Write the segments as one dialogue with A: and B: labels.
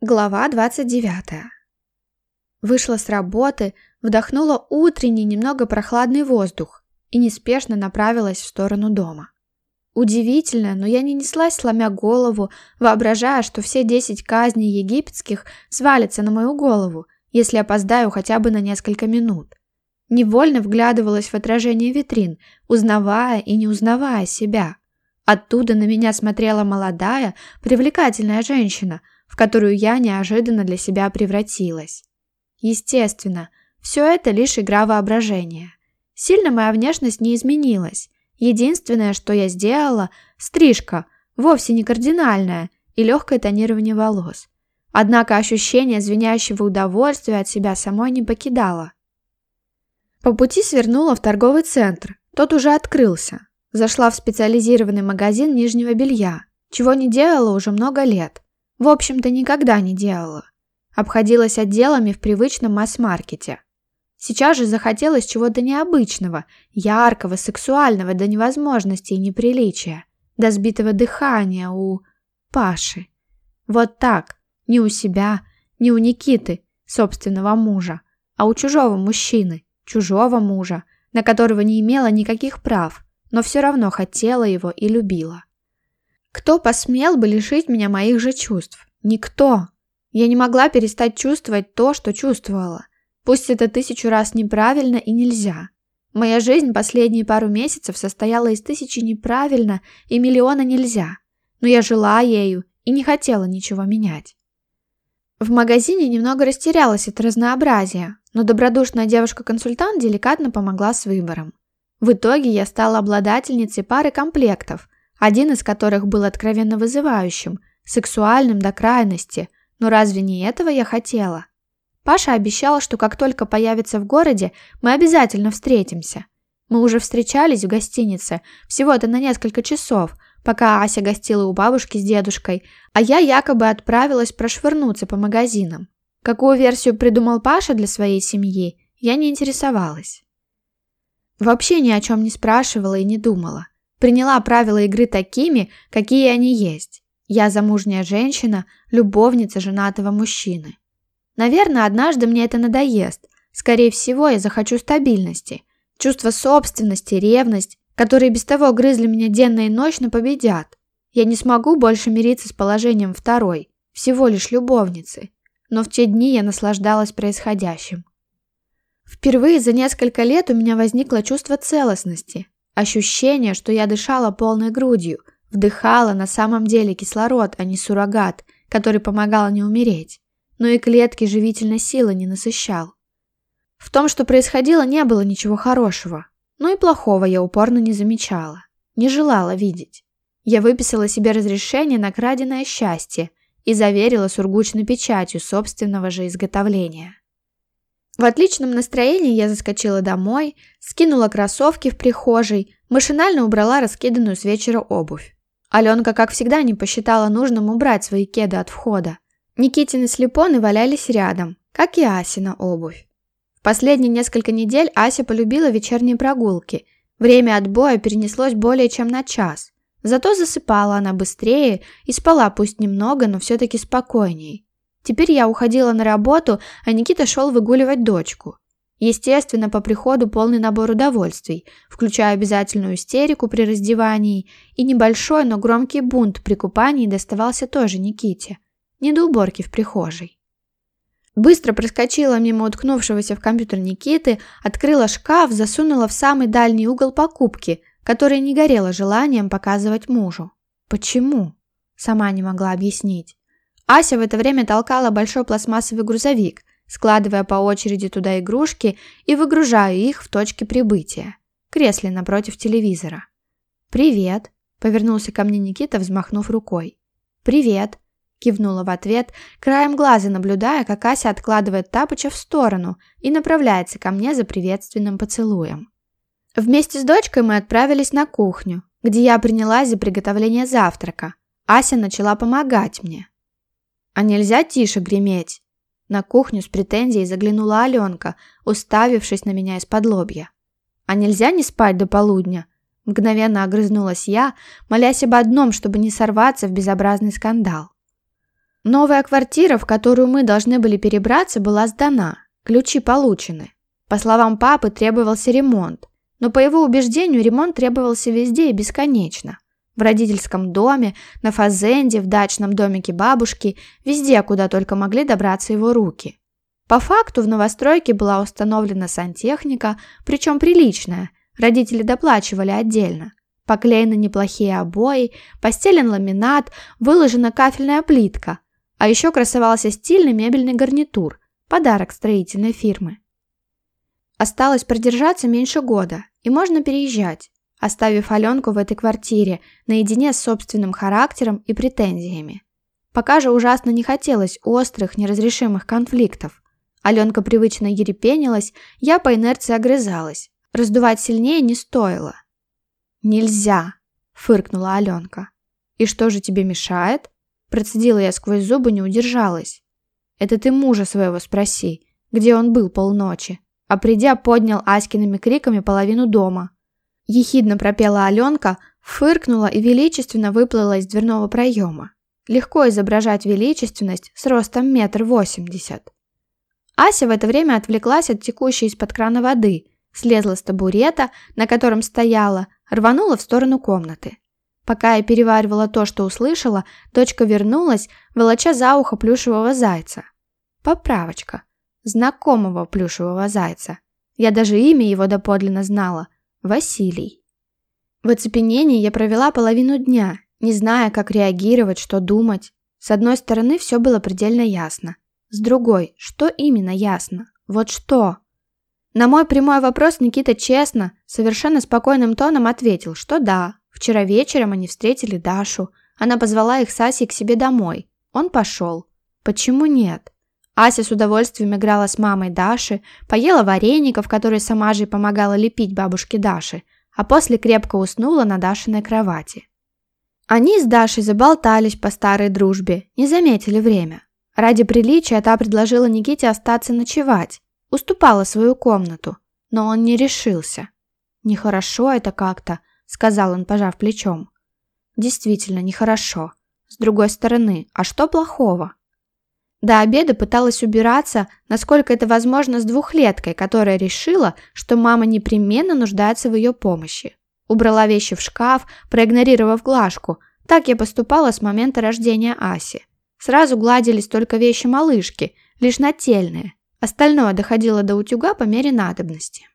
A: Глава 29. Вышла с работы, вдохнула утренний немного прохладный воздух и неспешно направилась в сторону дома. Удивительно, но я не неслась, сломя голову, воображая, что все десять казней египетских свалятся на мою голову, если опоздаю хотя бы на несколько минут. Невольно вглядывалась в отражение витрин, узнавая и не узнавая себя. Оттуда на меня смотрела молодая, привлекательная женщина – в которую я неожиданно для себя превратилась. Естественно, все это лишь игра воображения. Сильно моя внешность не изменилась. Единственное, что я сделала – стрижка, вовсе не кардинальная, и легкое тонирование волос. Однако ощущение звенящего удовольствия от себя самой не покидало. По пути свернула в торговый центр, тот уже открылся. Зашла в специализированный магазин нижнего белья, чего не делала уже много лет. В общем-то, никогда не делала. Обходилась отделами в привычном масс-маркете. Сейчас же захотелось чего-то необычного, яркого, сексуального до невозможности и неприличия, до сбитого дыхания у Паши. Вот так, не у себя, не у Никиты, собственного мужа, а у чужого мужчины, чужого мужа, на которого не имела никаких прав, но все равно хотела его и любила. Кто посмел бы лишить меня моих же чувств? Никто. Я не могла перестать чувствовать то, что чувствовала. Пусть это тысячу раз неправильно и нельзя. Моя жизнь последние пару месяцев состояла из тысячи неправильно и миллиона нельзя. Но я жила ею и не хотела ничего менять. В магазине немного растерялась от разнообразия, но добродушная девушка-консультант деликатно помогла с выбором. В итоге я стала обладательницей пары комплектов – один из которых был откровенно вызывающим, сексуальным до крайности, но разве не этого я хотела? Паша обещал, что как только появится в городе, мы обязательно встретимся. Мы уже встречались в гостинице, всего-то на несколько часов, пока Ася гостила у бабушки с дедушкой, а я якобы отправилась прошвырнуться по магазинам. Какую версию придумал Паша для своей семьи, я не интересовалась. Вообще ни о чем не спрашивала и не думала приняла правила игры такими, какие они есть. Я замужняя женщина, любовница женатого мужчины. Наверное, однажды мне это надоест. Скорее всего, я захочу стабильности. Чувство собственности, ревность, которые без того грызли меня денно и ночно, победят. Я не смогу больше мириться с положением второй, всего лишь любовницы. Но в те дни я наслаждалась происходящим. Впервые за несколько лет у меня возникло чувство целостности, Ощущение, что я дышала полной грудью, вдыхала на самом деле кислород, а не суррогат, который помогал не умереть, но и клетки живительной силы не насыщал. В том, что происходило, не было ничего хорошего, но ну и плохого я упорно не замечала, не желала видеть. Я выписала себе разрешение на краденое счастье и заверила сургучной печатью собственного же изготовления. В отличном настроении я заскочила домой, скинула кроссовки в прихожей, машинально убрала раскиданную с вечера обувь. Аленка, как всегда, не посчитала нужным убрать свои кеды от входа. Никитины слепоны валялись рядом, как и Асина обувь. В последние несколько недель Ася полюбила вечерние прогулки. Время отбоя перенеслось более чем на час. Зато засыпала она быстрее и спала пусть немного, но все-таки спокойней. Теперь я уходила на работу, а Никита шел выгуливать дочку. Естественно, по приходу полный набор удовольствий, включая обязательную истерику при раздевании, и небольшой, но громкий бунт при купании доставался тоже Никите. Не до уборки в прихожей. Быстро проскочила мимо уткнувшегося в компьютер Никиты, открыла шкаф, засунула в самый дальний угол покупки, которая не горело желанием показывать мужу. Почему? Сама не могла объяснить. Ася в это время толкала большой пластмассовый грузовик, складывая по очереди туда игрушки и выгружая их в точке прибытия, кресле напротив телевизора. «Привет», — повернулся ко мне Никита, взмахнув рукой. «Привет», — кивнула в ответ, краем глаза наблюдая, как Ася откладывает Тапыча в сторону и направляется ко мне за приветственным поцелуем. Вместе с дочкой мы отправились на кухню, где я принялась за приготовление завтрака. Ася начала помогать мне, «А нельзя тише греметь?» На кухню с претензией заглянула Аленка, уставившись на меня из-под лобья. «А нельзя не спать до полудня?» Мгновенно огрызнулась я, молясь об одном, чтобы не сорваться в безобразный скандал. Новая квартира, в которую мы должны были перебраться, была сдана, ключи получены. По словам папы, требовался ремонт, но по его убеждению ремонт требовался везде и бесконечно. В родительском доме, на фазенде, в дачном домике бабушки, везде, куда только могли добраться его руки. По факту в новостройке была установлена сантехника, причем приличная, родители доплачивали отдельно. Поклеены неплохие обои, постелен ламинат, выложена кафельная плитка. А еще красовался стильный мебельный гарнитур, подарок строительной фирмы. Осталось продержаться меньше года, и можно переезжать оставив Аленку в этой квартире, наедине с собственным характером и претензиями. Пока же ужасно не хотелось острых, неразрешимых конфликтов. Аленка привычно ерепенилась, я по инерции огрызалась. Раздувать сильнее не стоило. «Нельзя!» – фыркнула Аленка. «И что же тебе мешает?» Процедила я сквозь зубы, не удержалась. «Это ты мужа своего спроси, где он был полночи?» А придя, поднял Аськиными криками половину дома – ехидно пропела Аленка, фыркнула и величественно выплыла из дверного проема. Легко изображать величественность с ростом метр восемьдесят. Ася в это время отвлеклась от текущей из-под крана воды, слезла с табурета, на котором стояла, рванула в сторону комнаты. Пока я переваривала то, что услышала, дочка вернулась, волоча за ухо плюшевого зайца. Поправочка. Знакомого плюшевого зайца. Я даже имя его доподлинно знала – Василий. В оцепенении я провела половину дня, не зная, как реагировать, что думать. С одной стороны, все было предельно ясно. С другой, что именно ясно? Вот что? На мой прямой вопрос Никита честно, совершенно спокойным тоном ответил, что да, вчера вечером они встретили Дашу, она позвала их с Асей к себе домой. Он пошел. Почему нет? Ася с удовольствием играла с мамой Даши, поела вареников, которые сама же и помогала лепить бабушке Даши, а после крепко уснула на Дашиной кровати. Они с Дашей заболтались по старой дружбе, не заметили время. Ради приличия та предложила Никите остаться ночевать, уступала свою комнату, но он не решился. «Нехорошо это как-то», — сказал он, пожав плечом. «Действительно, нехорошо. С другой стороны, а что плохого?» До обеда пыталась убираться, насколько это возможно, с двухлеткой, которая решила, что мама непременно нуждается в ее помощи. Убрала вещи в шкаф, проигнорировав глажку. Так я поступала с момента рождения Аси. Сразу гладились только вещи малышки, лишь нательные. Остальное доходило до утюга по мере надобности.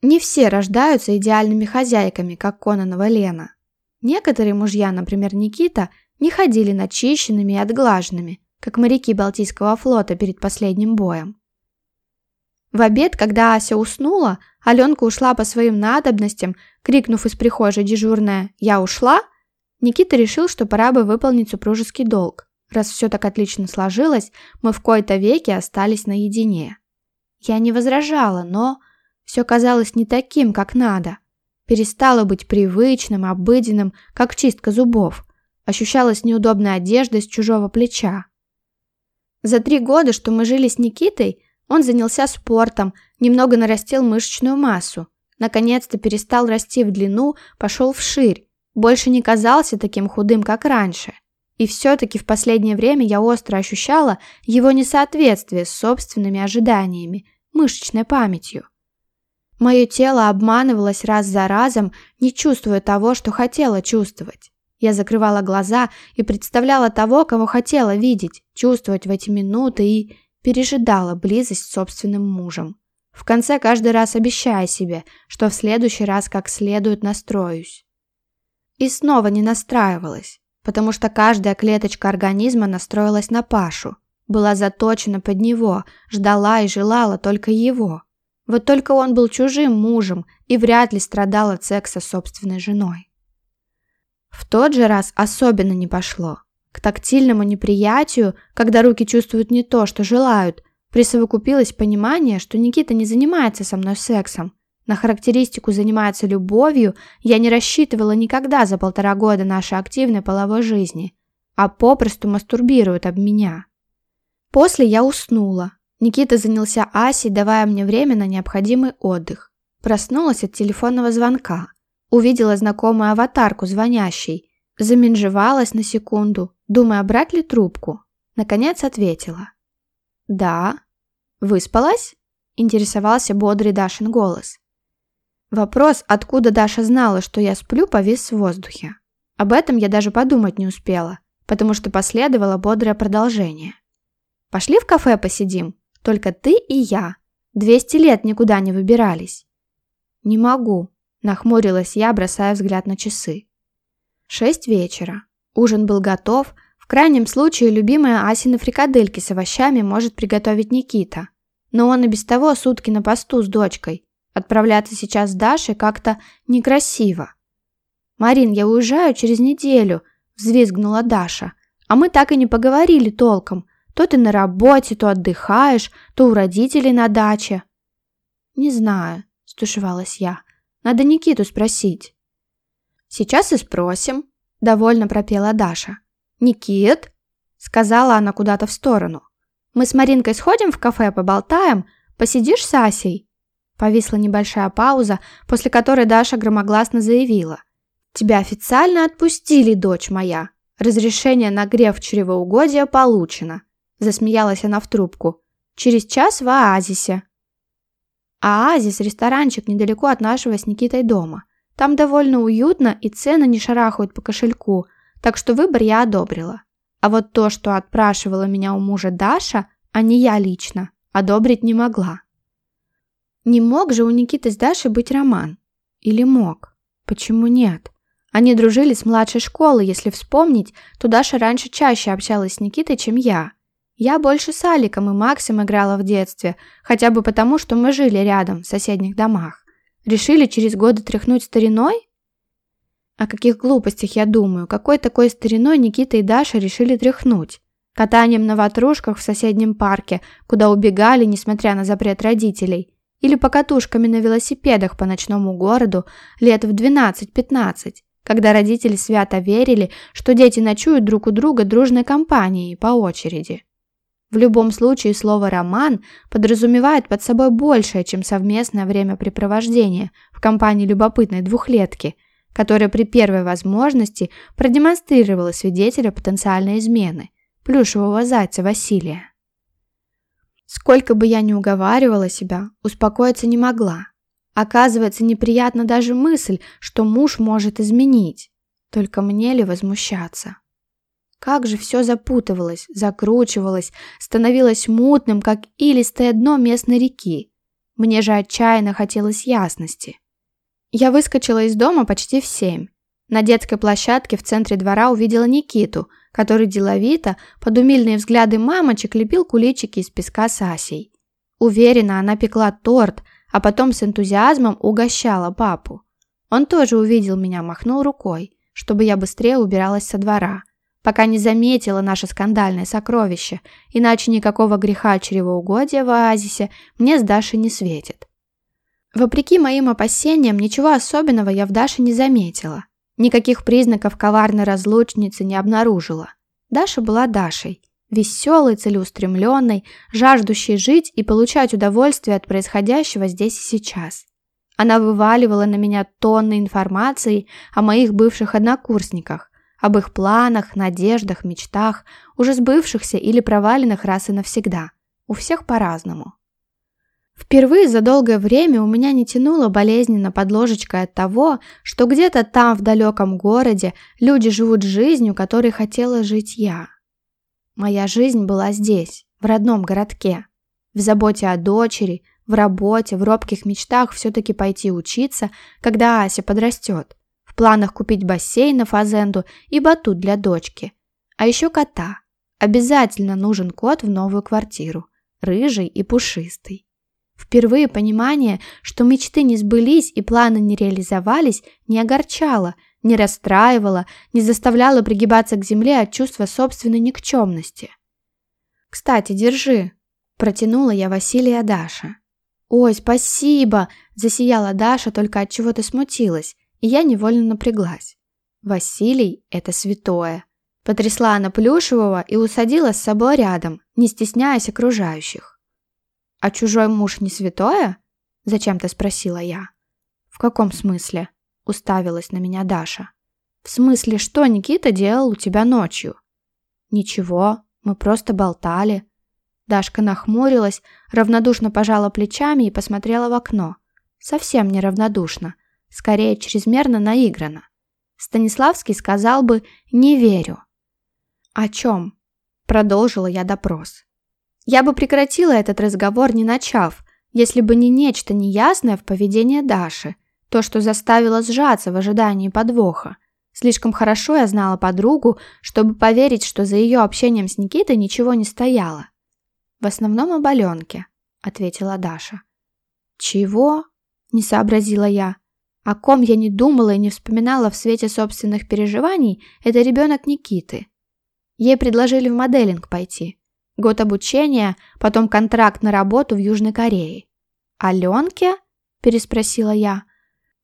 A: Не все рождаются идеальными хозяйками, как Кононова Лена. Некоторые мужья, например, Никита, не ходили начищенными и отглаженными, как моряки Балтийского флота перед последним боем. В обед, когда Ася уснула, Аленка ушла по своим надобностям, крикнув из прихожей дежурная «Я ушла!», Никита решил, что пора бы выполнить супружеский долг. Раз все так отлично сложилось, мы в кои-то веки остались наедине. Я не возражала, но все казалось не таким, как надо. Перестало быть привычным, обыденным, как чистка зубов. Ощущалась неудобная одежда с чужого плеча. За три года, что мы жили с Никитой, он занялся спортом, немного нарастил мышечную массу. Наконец-то перестал расти в длину, пошел вширь. Больше не казался таким худым, как раньше. И все-таки в последнее время я остро ощущала его несоответствие с собственными ожиданиями, мышечной памятью. Мое тело обманывалось раз за разом, не чувствуя того, что хотела чувствовать. Я закрывала глаза и представляла того, кого хотела видеть, чувствовать в эти минуты и пережидала близость с собственным мужем. В конце каждый раз обещая себе, что в следующий раз как следует настроюсь. И снова не настраивалась, потому что каждая клеточка организма настроилась на Пашу, была заточена под него, ждала и желала только его. Вот только он был чужим мужем и вряд ли страдал от секса собственной женой. В тот же раз особенно не пошло. К тактильному неприятию, когда руки чувствуют не то, что желают, присовокупилось понимание, что Никита не занимается со мной сексом. На характеристику «занимается любовью» я не рассчитывала никогда за полтора года нашей активной половой жизни, а попросту мастурбирует об меня. После я уснула. Никита занялся Асей, давая мне время на необходимый отдых. Проснулась от телефонного звонка. Увидела знакомую аватарку, звонящей. Заминжевалась на секунду, думая, брать ли трубку. Наконец ответила. «Да». «Выспалась?» – интересовался бодрый Дашин голос. Вопрос, откуда Даша знала, что я сплю, повис в воздухе. Об этом я даже подумать не успела, потому что последовало бодрое продолжение. «Пошли в кафе посидим, только ты и я. Двести лет никуда не выбирались». «Не могу», Нахмурилась я, бросая взгляд на часы. Шесть вечера. Ужин был готов. В крайнем случае, любимая Асины фрикадельки с овощами может приготовить Никита. Но он и без того сутки на посту с дочкой. Отправляться сейчас с Дашей как-то некрасиво. «Марин, я уезжаю через неделю», – взвизгнула Даша. «А мы так и не поговорили толком. То ты на работе, то отдыхаешь, то у родителей на даче». «Не знаю», – стушевалась я. Надо Никиту спросить». «Сейчас и спросим», – довольно пропела Даша. «Никит?» – сказала она куда-то в сторону. «Мы с Маринкой сходим в кафе, поболтаем? Посидишь с Асей?» Повисла небольшая пауза, после которой Даша громогласно заявила. «Тебя официально отпустили, дочь моя. Разрешение на грев чревоугодия получено», – засмеялась она в трубку. «Через час в оазисе». А оазис, ресторанчик недалеко от нашего с Никитой дома. Там довольно уютно и цены не шарахают по кошельку, так что выбор я одобрила. А вот то, что отпрашивала меня у мужа Даша, а не я лично, одобрить не могла. Не мог же у Никиты с Дашей быть роман. Или мог? Почему нет? Они дружили с младшей школы, если вспомнить, то Даша раньше чаще общалась с Никитой, чем я. Я больше с Аликом и Максом играла в детстве, хотя бы потому, что мы жили рядом, в соседних домах. Решили через годы тряхнуть стариной? О каких глупостях я думаю, какой такой стариной Никита и Даша решили тряхнуть? Катанием на ватрушках в соседнем парке, куда убегали, несмотря на запрет родителей. Или покатушками на велосипедах по ночному городу лет в 12-15, когда родители свято верили, что дети ночуют друг у друга дружной компанией по очереди. В любом случае слово «роман» подразумевает под собой большее, чем совместное времяпрепровождение в компании любопытной двухлетки, которая при первой возможности продемонстрировала свидетеля потенциальной измены, плюшевого зайца Василия. Сколько бы я ни уговаривала себя, успокоиться не могла. Оказывается, неприятна даже мысль, что муж может изменить. Только мне ли возмущаться? Как же все запутывалось, закручивалось, становилось мутным, как илистое дно местной реки. Мне же отчаянно хотелось ясности. Я выскочила из дома почти в семь. На детской площадке в центре двора увидела Никиту, который деловито, под умильные взгляды мамочек, лепил куличики из песка с Асей. Уверена, она пекла торт, а потом с энтузиазмом угощала папу. Он тоже увидел меня, махнул рукой, чтобы я быстрее убиралась со двора – пока не заметила наше скандальное сокровище, иначе никакого греха чревоугодия в оазисе мне с Дашей не светит. Вопреки моим опасениям, ничего особенного я в Даше не заметила. Никаких признаков коварной разлучницы не обнаружила. Даша была Дашей. Веселой, целеустремленной, жаждущей жить и получать удовольствие от происходящего здесь и сейчас. Она вываливала на меня тонны информации о моих бывших однокурсниках, об их планах, надеждах, мечтах, уже сбывшихся или проваленных раз и навсегда. У всех по-разному. Впервые за долгое время у меня не тянуло болезненно под ложечкой от того, что где-то там, в далеком городе, люди живут жизнью, которой хотела жить я. Моя жизнь была здесь, в родном городке. В заботе о дочери, в работе, в робких мечтах все-таки пойти учиться, когда Ася подрастет планах купить бассейн на фазенду и батут для дочки. А еще кота. Обязательно нужен кот в новую квартиру. Рыжий и пушистый. Впервые понимание, что мечты не сбылись и планы не реализовались, не огорчало, не расстраивало, не заставляло пригибаться к земле от чувства собственной никчемности. «Кстати, держи», – протянула я Василия Даша. «Ой, спасибо!» – засияла Даша, только от чего-то смутилась я невольно напряглась. Василий – это святое. Потрясла она Плюшевого и усадила с собой рядом, не стесняясь окружающих. «А чужой муж не святое?» – зачем-то спросила я. «В каком смысле?» – уставилась на меня Даша. «В смысле, что Никита делал у тебя ночью?» «Ничего, мы просто болтали». Дашка нахмурилась, равнодушно пожала плечами и посмотрела в окно. Совсем неравнодушно – скорее чрезмерно наиграно. Станиславский сказал бы «не верю». «О чем?» – продолжила я допрос. Я бы прекратила этот разговор, не начав, если бы не нечто неясное в поведении Даши, то, что заставило сжаться в ожидании подвоха. Слишком хорошо я знала подругу, чтобы поверить, что за ее общением с Никитой ничего не стояло. «В основном об Аленке», — ответила Даша. «Чего?» — не сообразила я. О ком я не думала и не вспоминала в свете собственных переживаний, это ребенок Никиты. Ей предложили в моделинг пойти. Год обучения, потом контракт на работу в Южной Корее. «Аленке?» – переспросила я.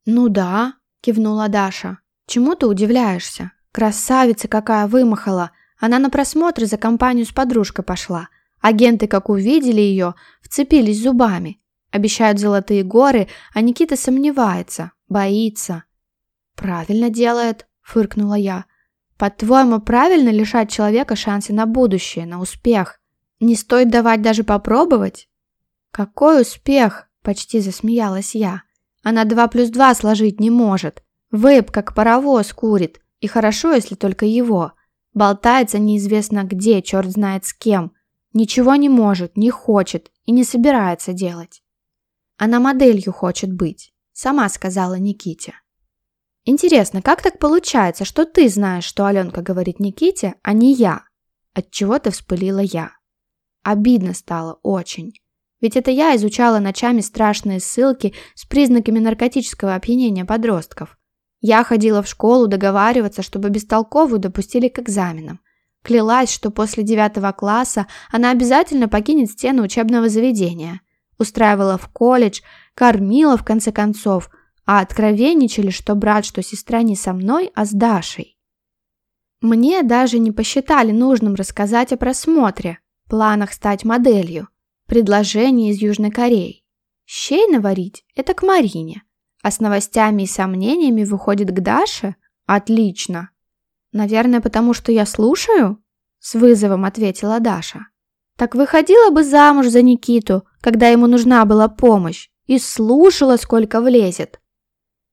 A: «Ну да», – кивнула Даша. «Чему ты удивляешься? Красавица какая вымахала! Она на просмотры за компанию с подружкой пошла. Агенты, как увидели ее, вцепились зубами. Обещают золотые горы, а Никита сомневается, боится». «Правильно делает», — фыркнула я. «По-твоему, правильно лишать человека шанса на будущее, на успех? Не стоит давать даже попробовать?» «Какой успех?» — почти засмеялась я. «Она два плюс два сложить не может. Вейп как паровоз курит, и хорошо, если только его. Болтается неизвестно где, черт знает с кем. Ничего не может, не хочет и не собирается делать. Она моделью хочет быть сама сказала Никите. Интересно, как так получается, что ты знаешь, что Аленка говорит Никите, а не я? Отчего-то вспылила я. Обидно стало очень. Ведь это я изучала ночами страшные ссылки с признаками наркотического опьянения подростков. Я ходила в школу договариваться, чтобы бестолковую допустили к экзаменам. Клялась, что после девятого класса она обязательно покинет стены учебного заведения – устраивала в колледж, кормила в конце концов, а откровенничали, что брат, что сестра не со мной, а с Дашей. Мне даже не посчитали нужным рассказать о просмотре, планах стать моделью, предложении из Южной Кореи. Щей наварить – это к Марине, а с новостями и сомнениями выходит к Даше? Отлично! Наверное, потому что я слушаю? С вызовом ответила Даша так выходила бы замуж за Никиту, когда ему нужна была помощь, и слушала, сколько влезет.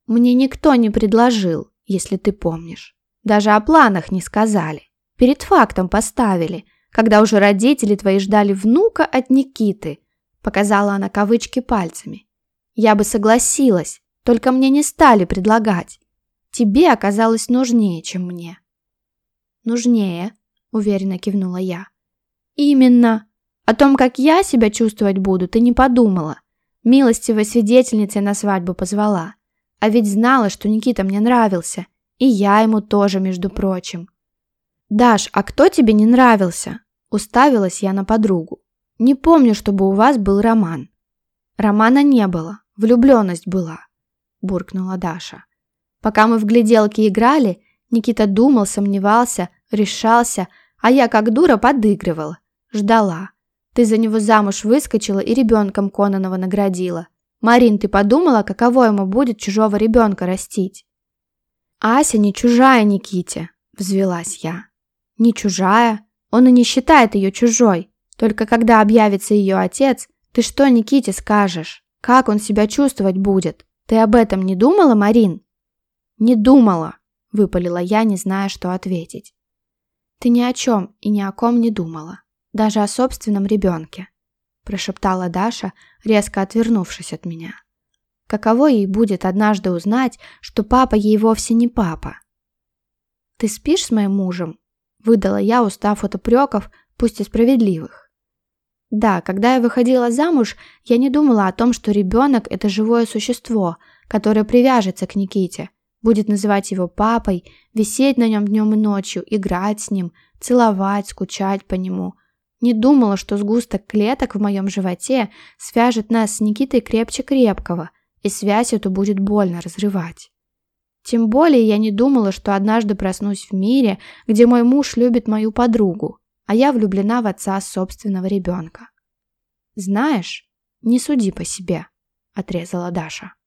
A: Мне никто не предложил, если ты помнишь. Даже о планах не сказали. Перед фактом поставили, когда уже родители твои ждали внука от Никиты, показала она кавычки пальцами. Я бы согласилась, только мне не стали предлагать. Тебе оказалось нужнее, чем мне. Нужнее, уверенно кивнула я. «Именно. О том, как я себя чувствовать буду, ты не подумала. Милостивой свидетельницей на свадьбу позвала. А ведь знала, что Никита мне нравился. И я ему тоже, между прочим». «Даш, а кто тебе не нравился?» Уставилась я на подругу. «Не помню, чтобы у вас был роман». «Романа не было. Влюбленность была», – буркнула Даша. Пока мы в гляделки играли, Никита думал, сомневался, решался, а я как дура подыгрывала ждала. Ты за него замуж выскочила и ребенком Кононова наградила. Марин, ты подумала, каково ему будет чужого ребенка растить? Ася не чужая Никите, взвелась я. Не чужая. Он и не считает ее чужой. Только когда объявится ее отец, ты что Никите скажешь? Как он себя чувствовать будет? Ты об этом не думала, Марин? Не думала, выпалила я, не зная, что ответить. Ты ни о чем и ни о ком не думала. Даже о собственном ребенке, прошептала Даша, резко отвернувшись от меня. Каково ей будет однажды узнать, что папа ей вовсе не папа? «Ты спишь с моим мужем?» Выдала я, устав от упреков, пусть и справедливых. Да, когда я выходила замуж, я не думала о том, что ребенок – это живое существо, которое привяжется к Никите, будет называть его папой, висеть на нем днем и ночью, играть с ним, целовать, скучать по нему. Не думала, что сгусток клеток в моем животе свяжет нас с Никитой крепче крепкого, и связь эту будет больно разрывать. Тем более я не думала, что однажды проснусь в мире, где мой муж любит мою подругу, а я влюблена в отца собственного ребенка. «Знаешь, не суди по себе», — отрезала Даша.